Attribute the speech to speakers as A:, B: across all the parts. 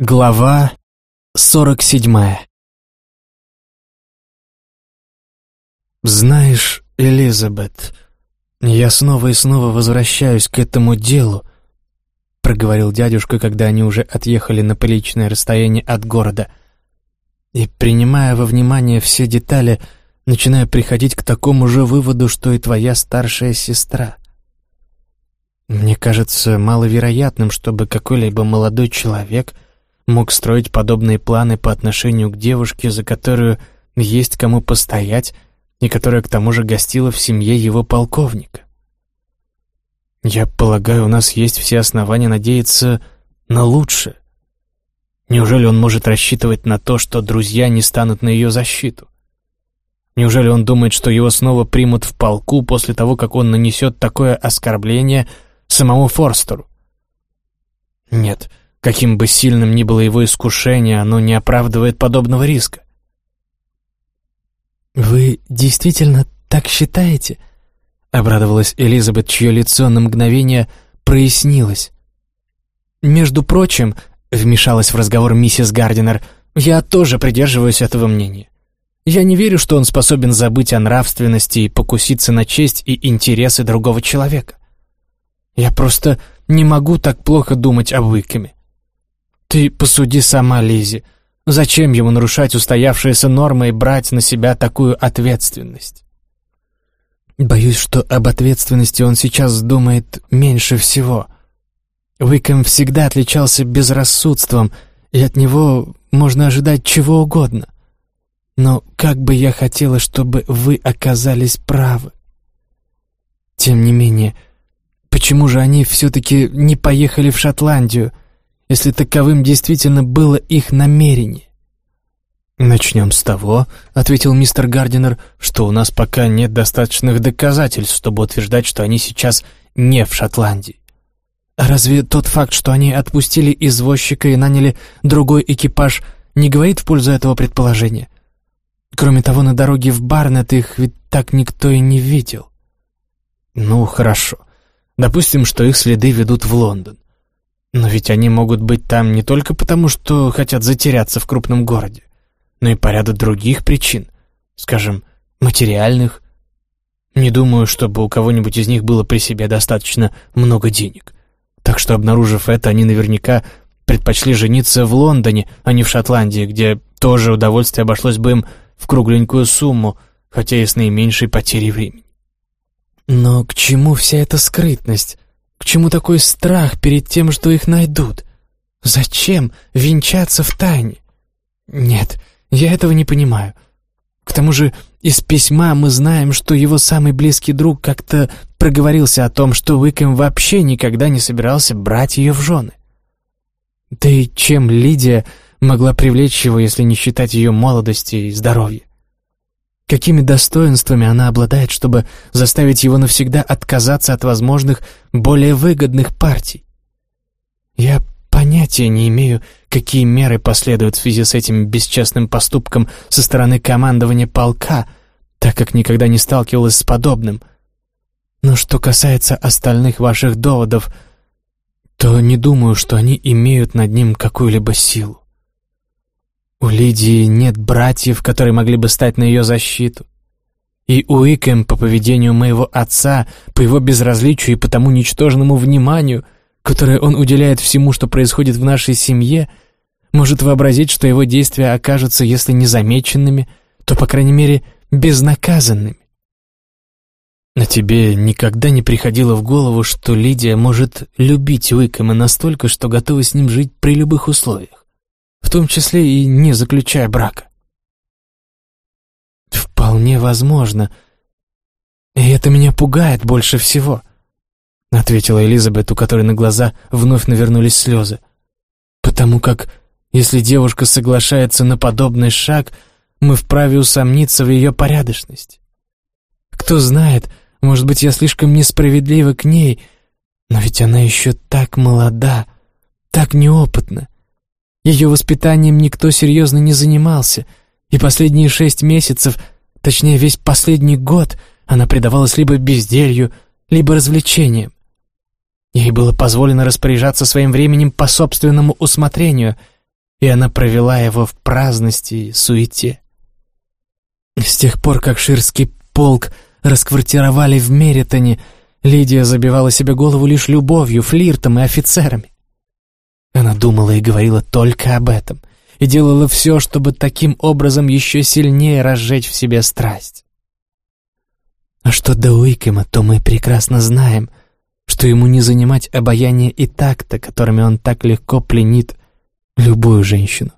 A: Глава сорок седьмая «Знаешь, Элизабет, я снова и снова возвращаюсь к этому делу», проговорил дядюшка, когда они уже отъехали на приличное расстояние от города. «И, принимая во внимание все детали, начинаю приходить к такому же выводу, что и твоя старшая сестра. Мне кажется маловероятным, чтобы какой-либо молодой человек — мог строить подобные планы по отношению к девушке, за которую есть кому постоять, и которая к тому же гостила в семье его полковника. Я полагаю, у нас есть все основания надеяться на лучшее. Неужели он может рассчитывать на то, что друзья не станут на ее защиту? Неужели он думает, что его снова примут в полку после того, как он нанесет такое оскорбление самому Форстеру? Нет, Каким бы сильным ни было его искушение, оно не оправдывает подобного риска. «Вы действительно так считаете?» — обрадовалась Элизабет, чье лицо на мгновение прояснилось. «Между прочим», — вмешалась в разговор миссис Гардинер, «я тоже придерживаюсь этого мнения. Я не верю, что он способен забыть о нравственности и покуситься на честь и интересы другого человека. Я просто не могу так плохо думать об Уикеме. Ты посуди сама, Лизи. Зачем ему нарушать устоявшиеся нормы и брать на себя такую ответственность? Боюсь, что об ответственности он сейчас думает меньше всего. Уикэм всегда отличался безрассудством, и от него можно ожидать чего угодно. Но как бы я хотела, чтобы вы оказались правы. Тем не менее, почему же они все-таки не поехали в Шотландию — если таковым действительно было их намерение. «Начнем с того», — ответил мистер Гардинер, «что у нас пока нет достаточных доказательств, чтобы утверждать, что они сейчас не в Шотландии. А разве тот факт, что они отпустили извозчика и наняли другой экипаж, не говорит в пользу этого предположения? Кроме того, на дороге в Барнет их ведь так никто и не видел». «Ну, хорошо. Допустим, что их следы ведут в Лондон. Но ведь они могут быть там не только потому, что хотят затеряться в крупном городе, но и по ряду других причин, скажем, материальных. Не думаю, чтобы у кого-нибудь из них было при себе достаточно много денег. Так что, обнаружив это, они наверняка предпочли жениться в Лондоне, а не в Шотландии, где тоже удовольствие обошлось бы им в кругленькую сумму, хотя и с наименьшей потерей времени. Но к чему вся эта скрытность? К чему такой страх перед тем, что их найдут? Зачем венчаться в тайне? Нет, я этого не понимаю. К тому же из письма мы знаем, что его самый близкий друг как-то проговорился о том, что Уикэм вообще никогда не собирался брать ее в жены. Да и чем Лидия могла привлечь его, если не считать ее молодости и здоровья? Какими достоинствами она обладает, чтобы заставить его навсегда отказаться от возможных, более выгодных партий? Я понятия не имею, какие меры последуют в связи с этим бесчестным поступком со стороны командования полка, так как никогда не сталкивалась с подобным. Но что касается остальных ваших доводов, то не думаю, что они имеют над ним какую-либо силу. У Лидии нет братьев, которые могли бы стать на ее защиту. И Уикэм по поведению моего отца, по его безразличию и по тому ничтожному вниманию, которое он уделяет всему, что происходит в нашей семье, может вообразить, что его действия окажутся, если не замеченными, то, по крайней мере, безнаказанными. На тебе никогда не приходило в голову, что Лидия может любить Уикэма настолько, что готова с ним жить при любых условиях? В том числе и не заключая брака. «Вполне возможно. И это меня пугает больше всего», — ответила Элизабет, у которой на глаза вновь навернулись слезы. «Потому как, если девушка соглашается на подобный шаг, мы вправе усомниться в ее порядочности. Кто знает, может быть, я слишком несправедлива к ней, но ведь она еще так молода, так неопытна. Ее воспитанием никто серьезно не занимался, и последние шесть месяцев, точнее весь последний год, она предавалась либо безделью, либо развлечениям. Ей было позволено распоряжаться своим временем по собственному усмотрению, и она провела его в праздности и суете. С тех пор, как Ширский полк расквартировали в Меритоне, Лидия забивала себе голову лишь любовью, флиртом и офицерами. Она думала и говорила только об этом, и делала все, чтобы таким образом еще сильнее разжечь в себе страсть. А что до Уикема, то мы прекрасно знаем, что ему не занимать обаяние и такта, которыми он так легко пленит любую женщину.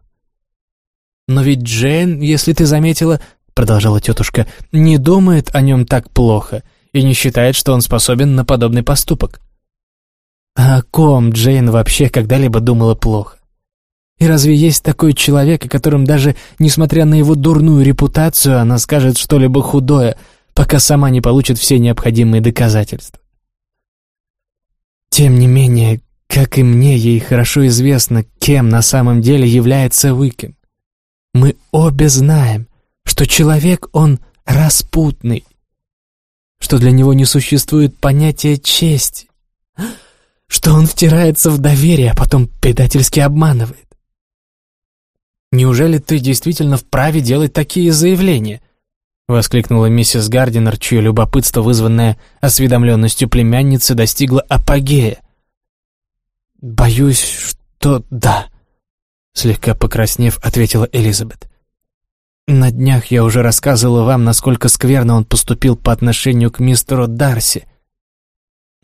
A: «Но ведь Джейн, если ты заметила, — продолжала тетушка, — не думает о нем так плохо и не считает, что он способен на подобный поступок. А о ком Джейн вообще когда-либо думала плохо? И разве есть такой человек, о котором даже, несмотря на его дурную репутацию, она скажет что-либо худое, пока сама не получит все необходимые доказательства? Тем не менее, как и мне, ей хорошо известно, кем на самом деле является Уикем. Мы обе знаем, что человек он распутный, что для него не существует понятия чести, что он втирается в доверие, а потом предательски обманывает. «Неужели ты действительно вправе делать такие заявления?» — воскликнула миссис Гардинер, чье любопытство, вызванное осведомленностью племянницы, достигло апогея. «Боюсь, что да», — слегка покраснев, ответила Элизабет. «На днях я уже рассказывала вам, насколько скверно он поступил по отношению к мистеру Дарси.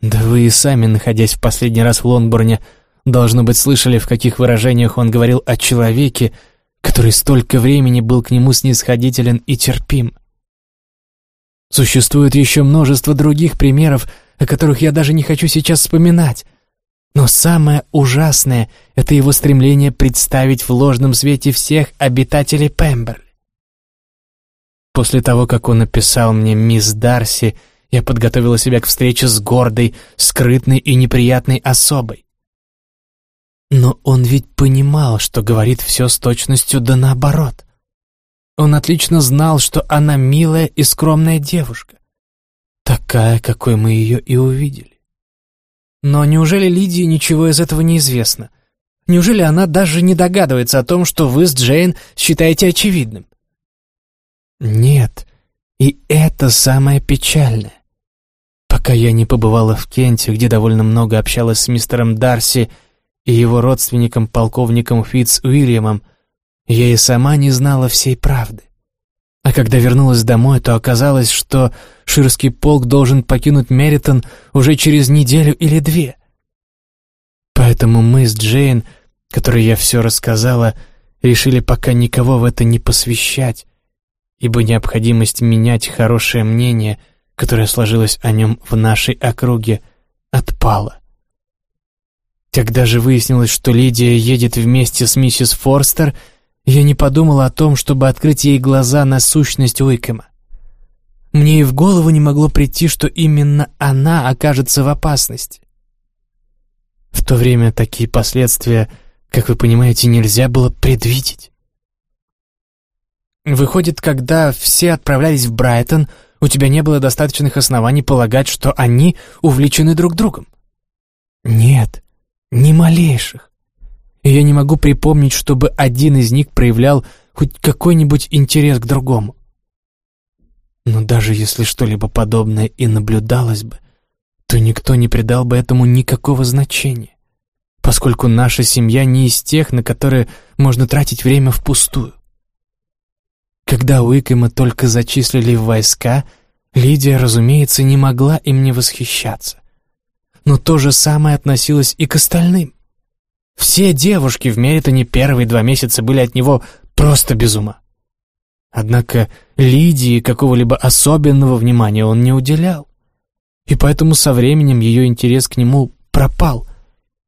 A: Да вы и сами, находясь в последний раз в Лонгборне, должно быть, слышали, в каких выражениях он говорил о человеке, который столько времени был к нему снисходителен и терпим. Существует еще множество других примеров, о которых я даже не хочу сейчас вспоминать. Но самое ужасное — это его стремление представить в ложном свете всех обитателей Пемберли. После того, как он написал мне «Мисс Дарси», я подготовила себя к встрече с гордой, скрытной и неприятной особой. Но он ведь понимал, что говорит все с точностью да наоборот. Он отлично знал, что она милая и скромная девушка, такая, какой мы ее и увидели. Но неужели Лидии ничего из этого не известно? Неужели она даже не догадывается о том, что вы с Джейн считаете очевидным? Нет, и это самое печальное. Пока я не побывала в Кенте, где довольно много общалась с мистером Дарси и его родственником, полковником Фитц Уильямом, я и сама не знала всей правды. А когда вернулась домой, то оказалось, что Ширский полк должен покинуть Меритон уже через неделю или две. Поэтому мы с Джейн, которой я все рассказала, решили пока никого в это не посвящать, ибо необходимость менять хорошее мнение, которое сложилось о нем в нашей округе, отпала. Когда же выяснилось, что Лидия едет вместе с миссис Форстер — я не подумала о том, чтобы открыть ей глаза на сущность Уикэма. Мне и в голову не могло прийти, что именно она окажется в опасности. В то время такие последствия, как вы понимаете, нельзя было предвидеть. Выходит, когда все отправлялись в Брайтон, у тебя не было достаточных оснований полагать, что они увлечены друг другом? Нет, ни малейших и я не могу припомнить, чтобы один из них проявлял хоть какой-нибудь интерес к другому. Но даже если что-либо подобное и наблюдалось бы, то никто не придал бы этому никакого значения, поскольку наша семья не из тех, на которые можно тратить время впустую. Когда Уикэма только зачислили в войска, Лидия, разумеется, не могла им не восхищаться. Но то же самое относилось и к остальным. Все девушки в Меритоне первые два месяца были от него просто без ума. Однако Лидии какого-либо особенного внимания он не уделял. И поэтому со временем ее интерес к нему пропал,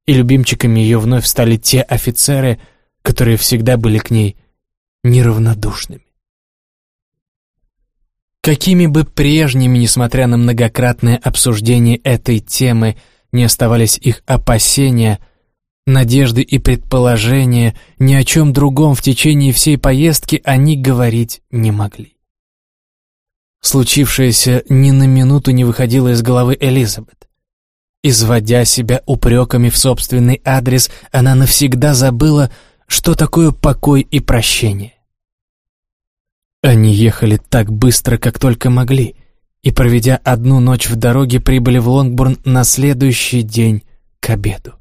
A: и любимчиками ее вновь стали те офицеры, которые всегда были к ней неравнодушными. Какими бы прежними, несмотря на многократное обсуждение этой темы, не оставались их опасения, Надежды и предположения ни о чем другом в течение всей поездки они говорить не могли. Случившееся ни на минуту не выходило из головы Элизабет. Изводя себя упреками в собственный адрес, она навсегда забыла что такое покой и прощение. Они ехали так быстро, как только могли, и, проведя одну ночь в дороге, прибыли в Лонгбурн на следующий день к обеду.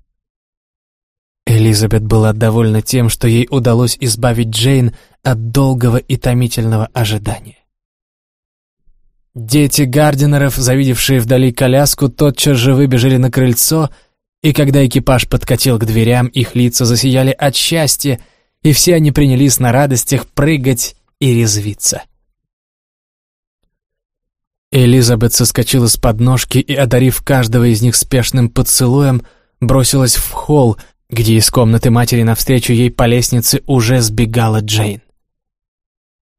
A: Элизабет была довольна тем, что ей удалось избавить Джейн от долгого и томительного ожидания. Дети Гардинеров, завидевшие вдали коляску, тотчас же выбежали на крыльцо, и когда экипаж подкатил к дверям, их лица засияли от счастья, и все они принялись на радостях прыгать и резвиться. Элизабет соскочила с подножки и, одарив каждого из них спешным поцелуем, бросилась в холл, где из комнаты матери навстречу ей по лестнице уже сбегала Джейн.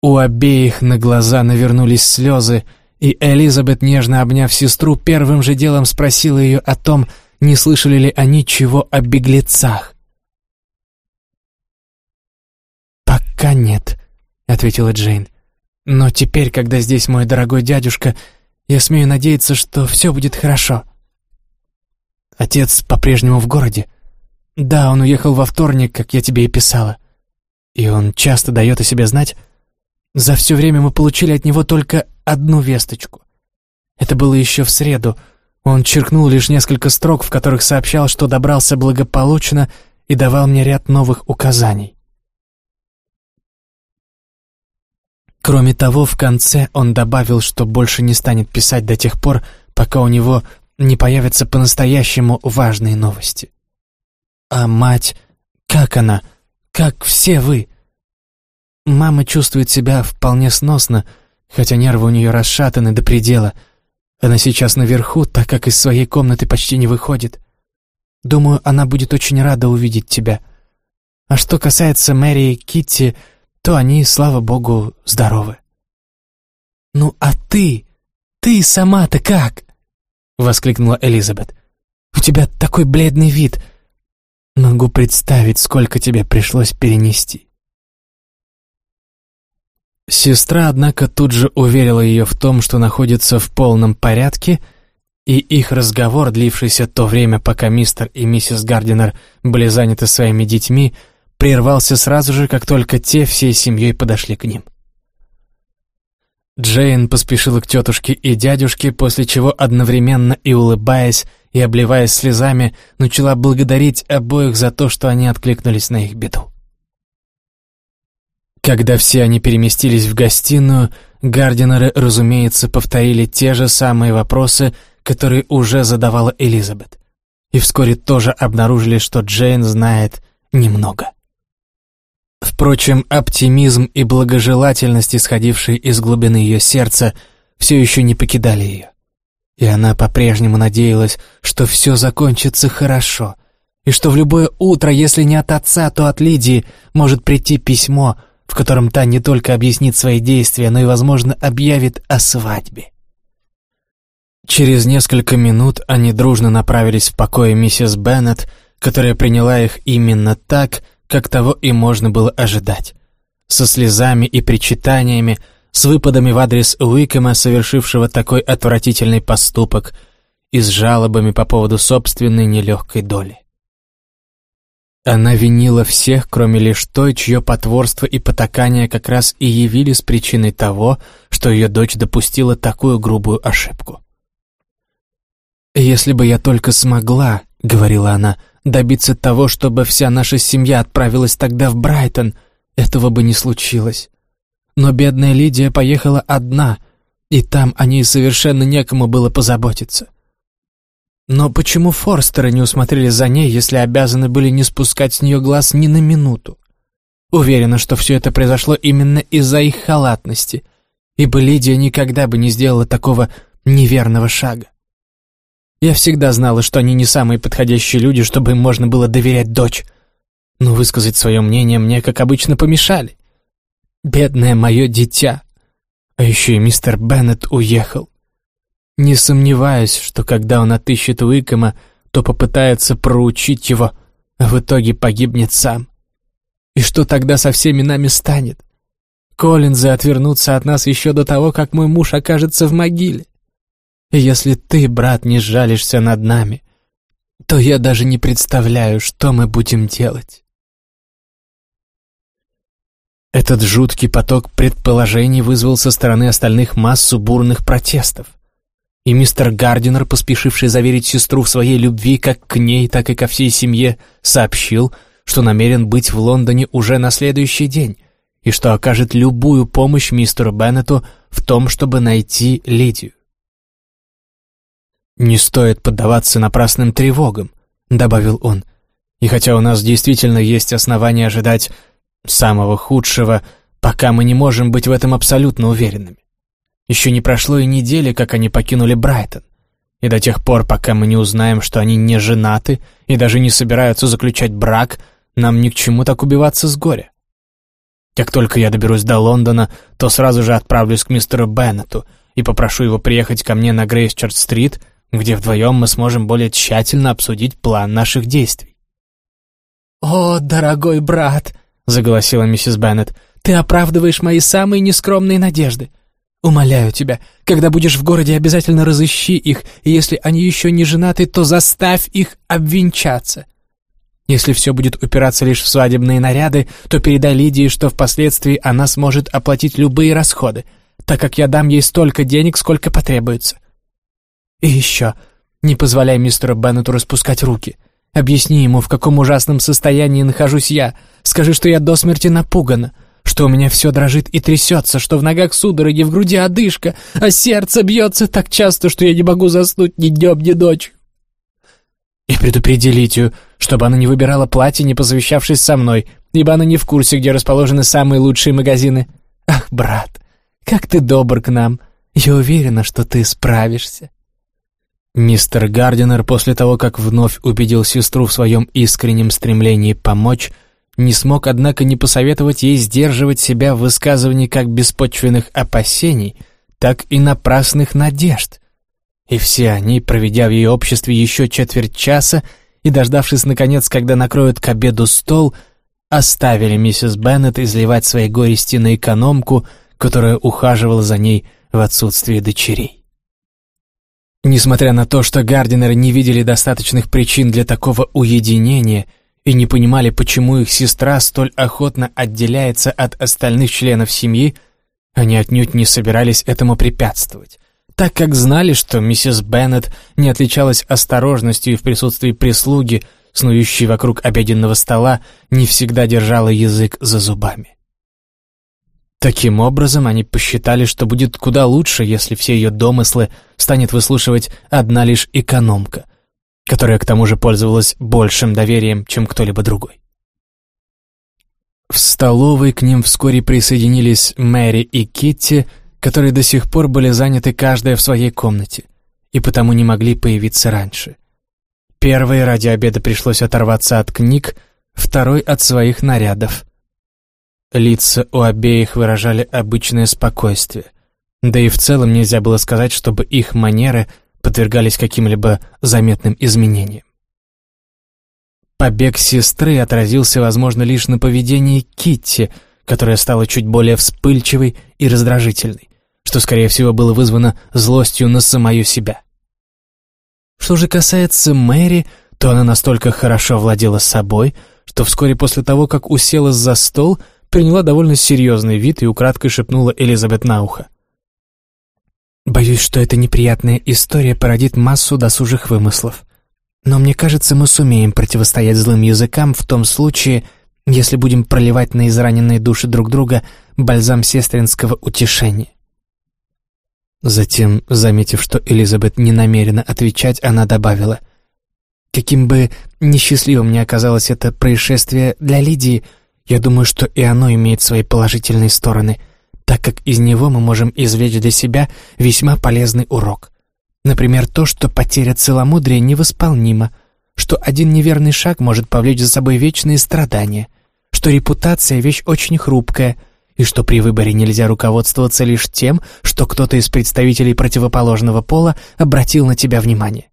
A: У обеих на глаза навернулись слезы, и Элизабет, нежно обняв сестру, первым же делом спросила ее о том, не слышали ли они чего о беглецах. «Пока нет», — ответила Джейн. «Но теперь, когда здесь мой дорогой дядюшка, я смею надеяться, что все будет хорошо». «Отец по-прежнему в городе?» «Да, он уехал во вторник, как я тебе и писала. И он часто дает о себе знать. За все время мы получили от него только одну весточку. Это было еще в среду. Он черкнул лишь несколько строк, в которых сообщал, что добрался благополучно и давал мне ряд новых указаний. Кроме того, в конце он добавил, что больше не станет писать до тех пор, пока у него не появятся по-настоящему важные новости. А мать, как она? Как все вы? Мама чувствует себя вполне сносно, хотя нервы у нее расшатаны до предела. Она сейчас наверху, так как из своей комнаты почти не выходит. Думаю, она будет очень рада увидеть тебя. А что касается Мэри и Китти, то они, слава богу, здоровы. «Ну а ты? Ты сама-то как?» — воскликнула Элизабет. «У тебя такой бледный вид. Могу представить, сколько тебе пришлось перенести. Сестра, однако, тут же уверила ее в том, что находится в полном порядке, и их разговор, длившийся то время, пока мистер и миссис Гардинер были заняты своими детьми, прервался сразу же, как только те всей семьей подошли к ним. Джейн поспешила к тетушке и дядюшке, после чего, одновременно и улыбаясь, и, обливаясь слезами, начала благодарить обоих за то, что они откликнулись на их беду. Когда все они переместились в гостиную, Гардинеры, разумеется, повторили те же самые вопросы, которые уже задавала Элизабет, и вскоре тоже обнаружили, что Джейн знает немного. Впрочем, оптимизм и благожелательность, исходившие из глубины ее сердца, все еще не покидали ее. И она по-прежнему надеялась, что все закончится хорошо, и что в любое утро, если не от отца, то от Лидии, может прийти письмо, в котором та не только объяснит свои действия, но и, возможно, объявит о свадьбе. Через несколько минут они дружно направились в покое миссис Беннет, которая приняла их именно так, как того и можно было ожидать. Со слезами и причитаниями, с выпадами в адрес Уикема, совершившего такой отвратительный поступок, и с жалобами по поводу собственной нелегкой доли. Она винила всех, кроме лишь той, чье потворство и потакание как раз и явились причиной того, что ее дочь допустила такую грубую ошибку. «Если бы я только смогла», — говорила она, — «добиться того, чтобы вся наша семья отправилась тогда в Брайтон, этого бы не случилось. Но бедная Лидия поехала одна, и там о ней совершенно некому было позаботиться. Но почему Форстеры не усмотрели за ней, если обязаны были не спускать с нее глаз ни на минуту? Уверена, что все это произошло именно из-за их халатности, ибо Лидия никогда бы не сделала такого неверного шага. Я всегда знала, что они не самые подходящие люди, чтобы им можно было доверять дочь. Но высказать свое мнение мне, как обычно, помешали. Бедное мое дитя. А еще и мистер Беннет уехал. Не сомневаюсь, что когда он отыщет Уикома, то попытается проучить его, а в итоге погибнет сам. И что тогда со всеми нами станет? Коллинзы отвернутся от нас еще до того, как мой муж окажется в могиле. Если ты, брат, не сжалишься над нами, то я даже не представляю, что мы будем делать. Этот жуткий поток предположений вызвал со стороны остальных массу бурных протестов. И мистер Гардинер, поспешивший заверить сестру в своей любви как к ней, так и ко всей семье, сообщил, что намерен быть в Лондоне уже на следующий день и что окажет любую помощь мистеру Беннету в том, чтобы найти Лидию. «Не стоит поддаваться напрасным тревогам», — добавил он. «И хотя у нас действительно есть основания ожидать самого худшего, пока мы не можем быть в этом абсолютно уверенными. Еще не прошло и недели, как они покинули Брайтон. И до тех пор, пока мы не узнаем, что они не женаты и даже не собираются заключать брак, нам ни к чему так убиваться с горя. Как только я доберусь до Лондона, то сразу же отправлюсь к мистеру Беннету и попрошу его приехать ко мне на Грейсчард-стрит где вдвоем мы сможем более тщательно обсудить план наших действий.
B: «О, дорогой брат!» — заголосила миссис Беннет. «Ты оправдываешь мои самые нескромные надежды. Умоляю тебя, когда будешь в городе, обязательно разыщи их, и если они еще не женаты, то заставь их обвенчаться. Если все будет упираться лишь в свадебные наряды, то передай Лидии, что впоследствии она сможет оплатить любые расходы, так как я дам ей столько денег, сколько потребуется. И еще, не позволяй мистеру Беннету распускать руки. Объясни ему, в каком ужасном состоянии нахожусь я. Скажи, что я до смерти напугана, что у меня все дрожит и трясется, что в ногах судороги, в груди одышка, а сердце бьется так часто, что я не могу заснуть ни днем, ни ночью. И предупреди Литию, чтобы она не выбирала платье, не позавещавшись со мной, ибо она не в курсе, где расположены самые лучшие магазины. Ах, брат, как ты добр к нам. Я уверена, что ты справишься.
A: Мистер Гардинер, после того, как вновь убедил сестру в своем искреннем стремлении помочь, не смог, однако, не посоветовать ей сдерживать себя в высказывании как беспочвенных опасений, так и напрасных надежд. И все они, проведя в ее обществе еще четверть часа и дождавшись, наконец, когда накроют к обеду стол, оставили миссис Беннет изливать свои горести на экономку, которая ухаживала за ней в отсутствие дочерей. Несмотря на то, что Гардинеры не видели достаточных причин для такого уединения и не понимали, почему их сестра столь охотно отделяется от остальных членов семьи, они отнюдь не собирались этому препятствовать, так как знали, что миссис Беннет не отличалась осторожностью и в присутствии прислуги, снующей вокруг обеденного стола, не всегда держала язык за зубами. Таким образом, они посчитали, что будет куда лучше, если все ее домыслы станет выслушивать одна лишь экономка, которая к тому же пользовалась большим доверием, чем кто-либо другой. В столовой к ним вскоре присоединились Мэри и Китти, которые до сих пор были заняты каждая в своей комнате, и потому не могли появиться раньше. Первой ради обеда пришлось оторваться от книг, второй — от своих нарядов — Лица у обеих выражали обычное спокойствие. Да и в целом нельзя было сказать, чтобы их манеры подвергались каким-либо заметным изменениям. Побег сестры отразился, возможно, лишь на поведении Китти, которая стала чуть более вспыльчивой и раздражительной, что, скорее всего, было вызвано злостью на самую себя. Что же касается Мэри, то она настолько хорошо владела собой, что вскоре после того, как уселась за стол, приняла довольно серьезный вид и украдкой шепнула Элизабет на ухо. «Боюсь, что эта неприятная история породит массу досужих вымыслов. Но мне кажется, мы сумеем противостоять злым языкам в том случае, если будем проливать на израненные души друг друга бальзам сестринского утешения». Затем, заметив, что Элизабет не намерена отвечать, она добавила, «Каким бы несчастливым ни оказалось это происшествие для Лидии, — я думаю, что и оно имеет свои положительные стороны, так как из него мы можем извлечь для себя весьма полезный урок. Например, то, что потеря целомудрия невосполнима, что один неверный шаг может повлечь за собой вечные страдания, что репутация — вещь очень хрупкая, и что при выборе нельзя руководствоваться лишь тем, что кто-то из представителей противоположного пола обратил на тебя внимание.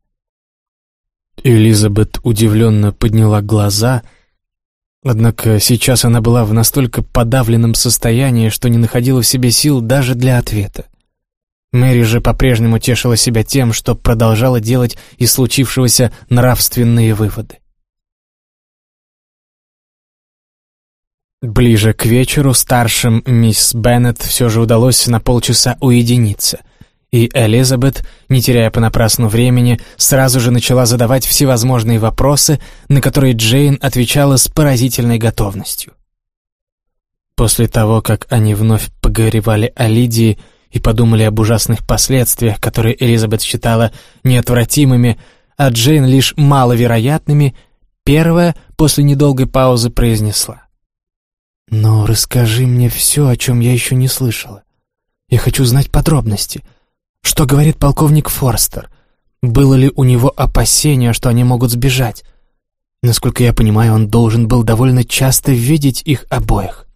A: Элизабет удивленно подняла глаза — Однако сейчас она была в настолько подавленном состоянии, что не находила в себе сил даже для ответа. Мэри же по-прежнему тешила себя тем, что продолжала делать из случившегося нравственные выводы. Ближе к вечеру старшим мисс Беннет все же удалось на полчаса уединиться, и Элизабет, не теряя понапрасну времени, сразу же начала задавать всевозможные вопросы, на которые Джейн отвечала с поразительной готовностью. После того, как они вновь погоревали о Лидии и подумали об ужасных последствиях, которые Элизабет считала неотвратимыми, а Джейн лишь маловероятными, первая после недолгой паузы произнесла. «Но расскажи мне все, о чем я еще не слышала. Я хочу знать подробности. Что говорит полковник Форстер? Было ли у него опасение, что они могут сбежать? Насколько я понимаю, он должен был довольно часто видеть их обоих.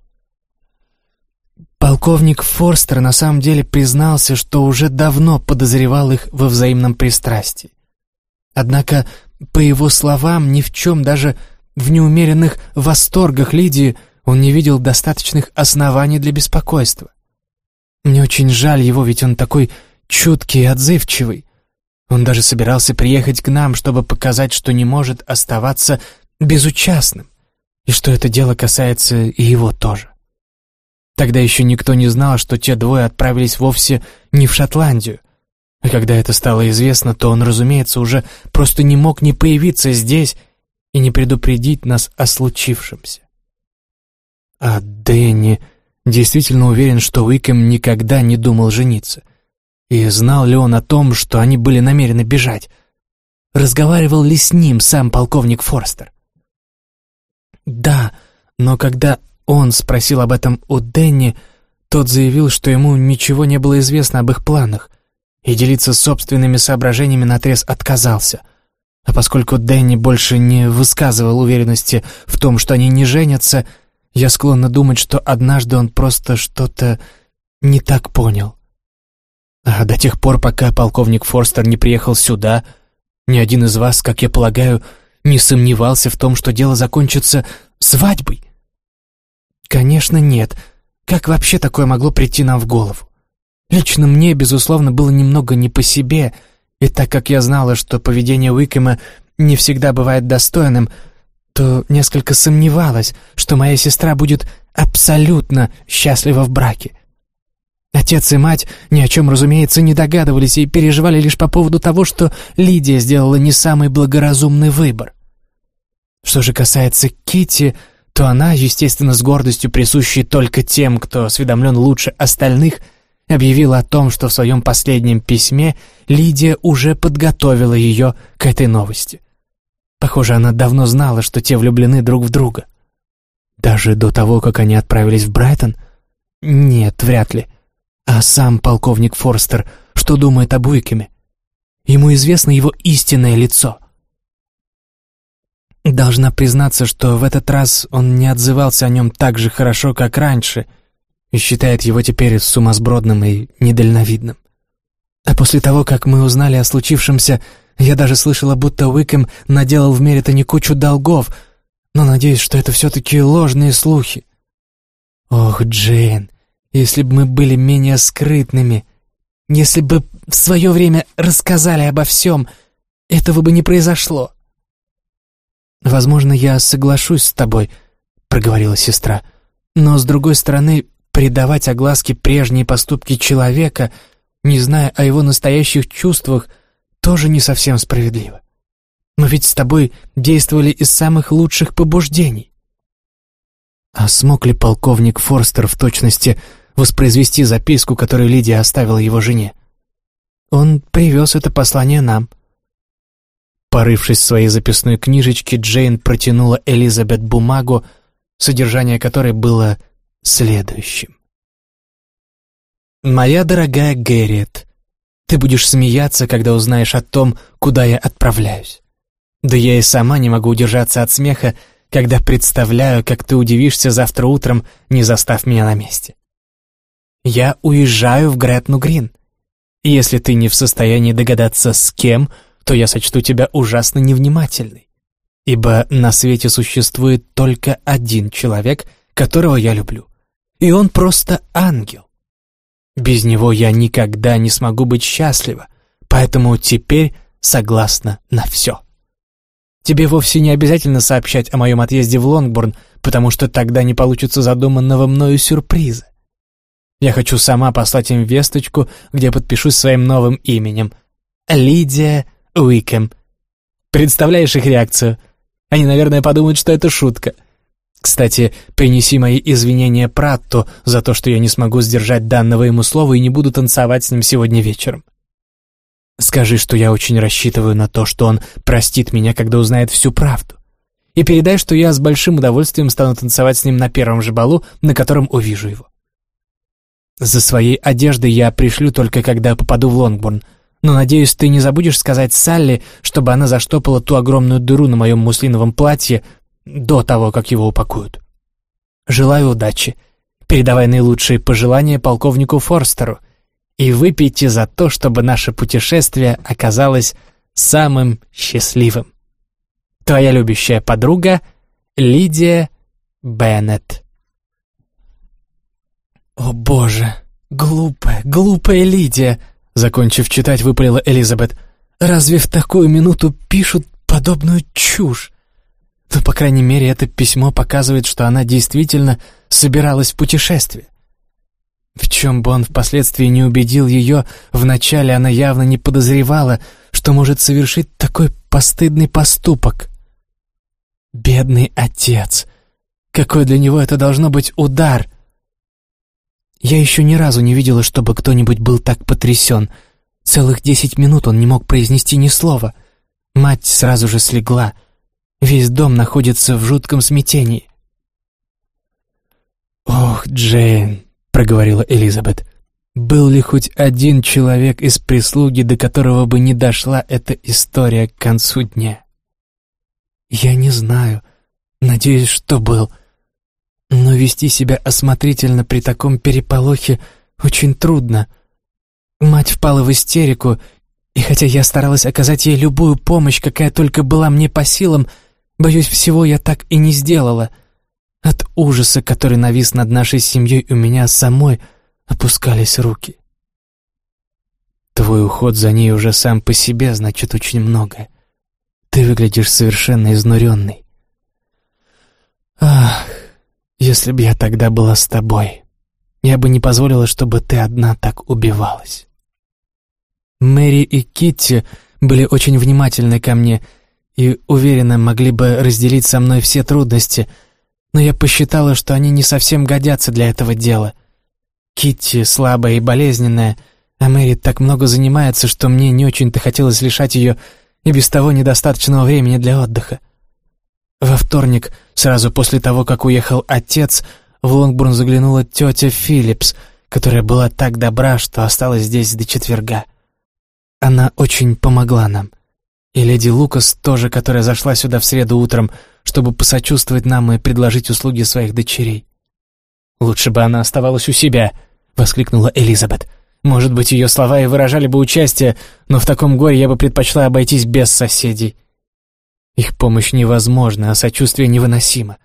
A: Полковник Форстер на самом деле признался, что уже давно подозревал их во взаимном пристрастии. Однако, по его словам, ни в чем, даже в неумеренных восторгах Лидии, он не видел достаточных оснований для беспокойства. Мне очень жаль его, ведь он такой чуткий и отзывчивый. Он даже собирался приехать к нам, чтобы показать, что не может оставаться безучастным, и что это дело касается и его тоже. Тогда еще никто не знал, что те двое отправились вовсе не в Шотландию. А когда это стало известно, то он, разумеется, уже просто не мог не появиться здесь и не предупредить нас о случившемся. А Дэнни действительно уверен, что Уикэм никогда не думал жениться. И знал ли он о том, что они были намерены бежать? Разговаривал ли с ним сам полковник Форстер? Да, но когда он спросил об этом у Дэнни, тот заявил, что ему ничего не было известно об их планах, и делиться собственными соображениями наотрез отказался. А поскольку Дэнни больше не высказывал уверенности в том, что они не женятся, я склонна думать, что однажды он просто что-то не так понял. А до тех пор, пока полковник Форстер не приехал сюда, ни один из вас, как я полагаю, не сомневался в том, что дело закончится свадьбой. Конечно, нет. Как вообще такое могло прийти нам в голову? Лично мне, безусловно, было немного не по себе, и так как я знала, что поведение Уикэма не всегда бывает достойным, то несколько сомневалась, что моя сестра будет абсолютно счастлива в браке. Отец и мать ни о чем, разумеется, не догадывались и переживали лишь по поводу того, что Лидия сделала не самый благоразумный выбор. Что же касается Кити, то она, естественно, с гордостью присущей только тем, кто осведомлен лучше остальных, объявила о том, что в своем последнем письме Лидия уже подготовила ее к этой новости. Похоже, она давно знала, что те влюблены друг в друга. Даже до того, как они отправились в Брайтон? Нет, вряд ли. А сам полковник Форстер что думает об Уикеме? Ему известно его истинное лицо. Должна признаться, что в этот раз он не отзывался о нем так же хорошо, как раньше, и считает его теперь сумасбродным и недальновидным. А после того, как мы узнали о случившемся, я даже слышала, будто Уикем наделал в мире-то не кучу долгов, но надеюсь, что это все-таки ложные слухи. Ох, Джейн, если бы мы были менее скрытными, если бы в свое время рассказали обо всем, этого бы не произошло. «Возможно, я соглашусь с тобой», — проговорила сестра. «Но, с другой стороны, предавать огласке прежние поступки человека, не зная о его настоящих чувствах, тоже не совсем справедливо. Мы ведь с тобой действовали из самых лучших побуждений». А смог ли полковник Форстер в точности воспроизвести записку, которую Лидия оставила его жене. Он привез это послание нам. Порывшись в своей записной книжечке, Джейн протянула Элизабет бумагу, содержание которой было следующим. «Моя дорогая Гэрриет, ты будешь смеяться, когда узнаешь о том, куда я отправляюсь. Да я и сама не могу удержаться от смеха, когда представляю, как ты удивишься завтра утром, не застав меня на месте. Я уезжаю в Гретну Грин. Если ты не в состоянии догадаться, с кем, то я сочту тебя ужасно невнимательной. Ибо на свете существует только один человек, которого я люблю. И он просто ангел. Без него я никогда не смогу быть счастлива, поэтому теперь согласна на все.
B: Тебе вовсе не обязательно сообщать о моем отъезде в Лонгборн, потому что тогда не получится задуманного мною сюрприза. Я хочу сама послать им весточку, где подпишусь своим новым именем. Лидия Уикем. Представляешь их реакцию? Они, наверное, подумают, что это шутка. Кстати, принеси мои извинения Пратту за то, что я не смогу сдержать данного ему слова и не буду танцевать с ним сегодня вечером. Скажи, что я очень рассчитываю на то, что он простит меня, когда узнает всю правду. И передай, что я с большим удовольствием стану танцевать с ним на первом же балу, на котором увижу его. За своей одеждой я пришлю только, когда попаду в Лонгборн. Но, надеюсь, ты не забудешь сказать Салли, чтобы она заштопала ту огромную дыру на моем муслиновом платье до того, как его упакуют. Желаю удачи. Передавай наилучшие пожелания полковнику Форстеру — и выпейте за то, чтобы наше путешествие оказалось самым счастливым. Твоя любящая подруга Лидия Беннет. «О боже, глупая, глупая Лидия!» Закончив читать, выпалила Элизабет. «Разве в такую минуту пишут подобную чушь? Но, по крайней мере, это письмо показывает, что она действительно собиралась в путешествие. В чем бы он впоследствии не убедил ее, вначале она явно не подозревала, что может совершить такой постыдный поступок. Бедный отец! Какой для него это должно быть удар! Я еще ни разу не видела, чтобы кто-нибудь был так потрясен. Целых десять минут он не мог произнести ни слова. Мать сразу же слегла. Весь дом находится в жутком смятении. «Ох, Джейн!» — проговорила Элизабет. «Был ли хоть один человек из прислуги, до которого бы не дошла эта история к концу дня?» «Я не знаю. Надеюсь, что был. Но вести себя осмотрительно при таком переполохе очень трудно. Мать впала в истерику, и хотя я старалась оказать ей любую помощь, какая только была мне по силам, боюсь, всего я так и не сделала». От ужаса, который навис над нашей семьей, у меня самой опускались руки. Твой уход за ней уже сам по себе значит очень многое. Ты выглядишь совершенно изнуренной. Ах, если бы я тогда была с тобой, я бы не позволила, чтобы ты одна так убивалась. Мэри и Китти были очень внимательны ко мне и, уверенно, могли бы разделить со мной все трудности — но я посчитала, что они не совсем годятся для этого дела. Китти слабая и болезненная, а Мэри так много занимается, что мне не очень-то хотелось лишать ее и без того недостаточного времени для отдыха. Во вторник, сразу после того, как уехал отец, в Лонгбурн заглянула тетя Филлипс, которая была так добра, что осталась здесь до четверга. Она очень помогла нам. И леди Лукас тоже, которая зашла сюда в среду утром, чтобы посочувствовать нам и предложить услуги своих дочерей. «Лучше бы она оставалась у себя», — воскликнула Элизабет. «Может быть, ее слова и выражали бы участие, но в таком горе я бы предпочла обойтись без соседей. Их помощь невозможна, а сочувствие невыносимо.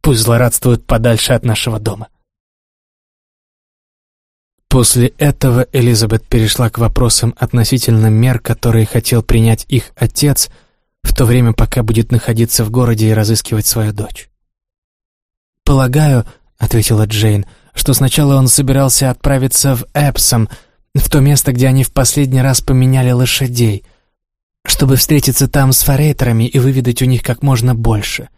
B: Пусть злорадствуют подальше от нашего дома». После этого Элизабет перешла к вопросам относительно мер, которые хотел принять их отец — в то время, пока будет находиться в городе и разыскивать свою дочь. «Полагаю», — ответила Джейн, «что сначала он собирался отправиться в Эпсом, в то место, где они в последний раз поменяли лошадей, чтобы встретиться там с форейтерами и выведать у них как можно больше.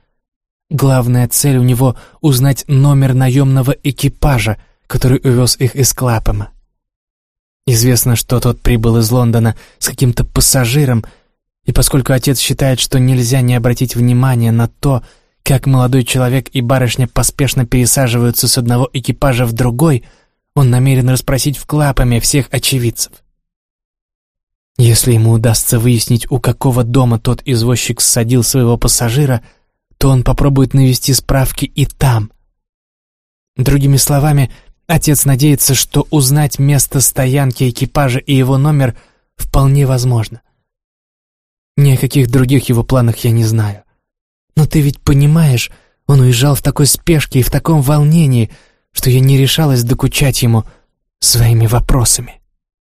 B: Главная цель у него — узнать номер наемного экипажа, который увез их из Клапема. Известно, что тот прибыл из Лондона с каким-то пассажиром — и поскольку отец считает, что нельзя не обратить внимания на то, как молодой человек и барышня поспешно пересаживаются с одного экипажа в другой, он намерен расспросить в Клапаме всех очевидцев. Если ему удастся выяснить, у какого дома тот извозчик ссадил своего пассажира, то он попробует навести справки и там. Другими словами, отец надеется, что узнать место стоянки экипажа и его номер вполне возможно. Ни о каких других его планах я не знаю. Но ты ведь понимаешь, он уезжал в такой спешке и в таком волнении, что я не решалась докучать ему своими вопросами.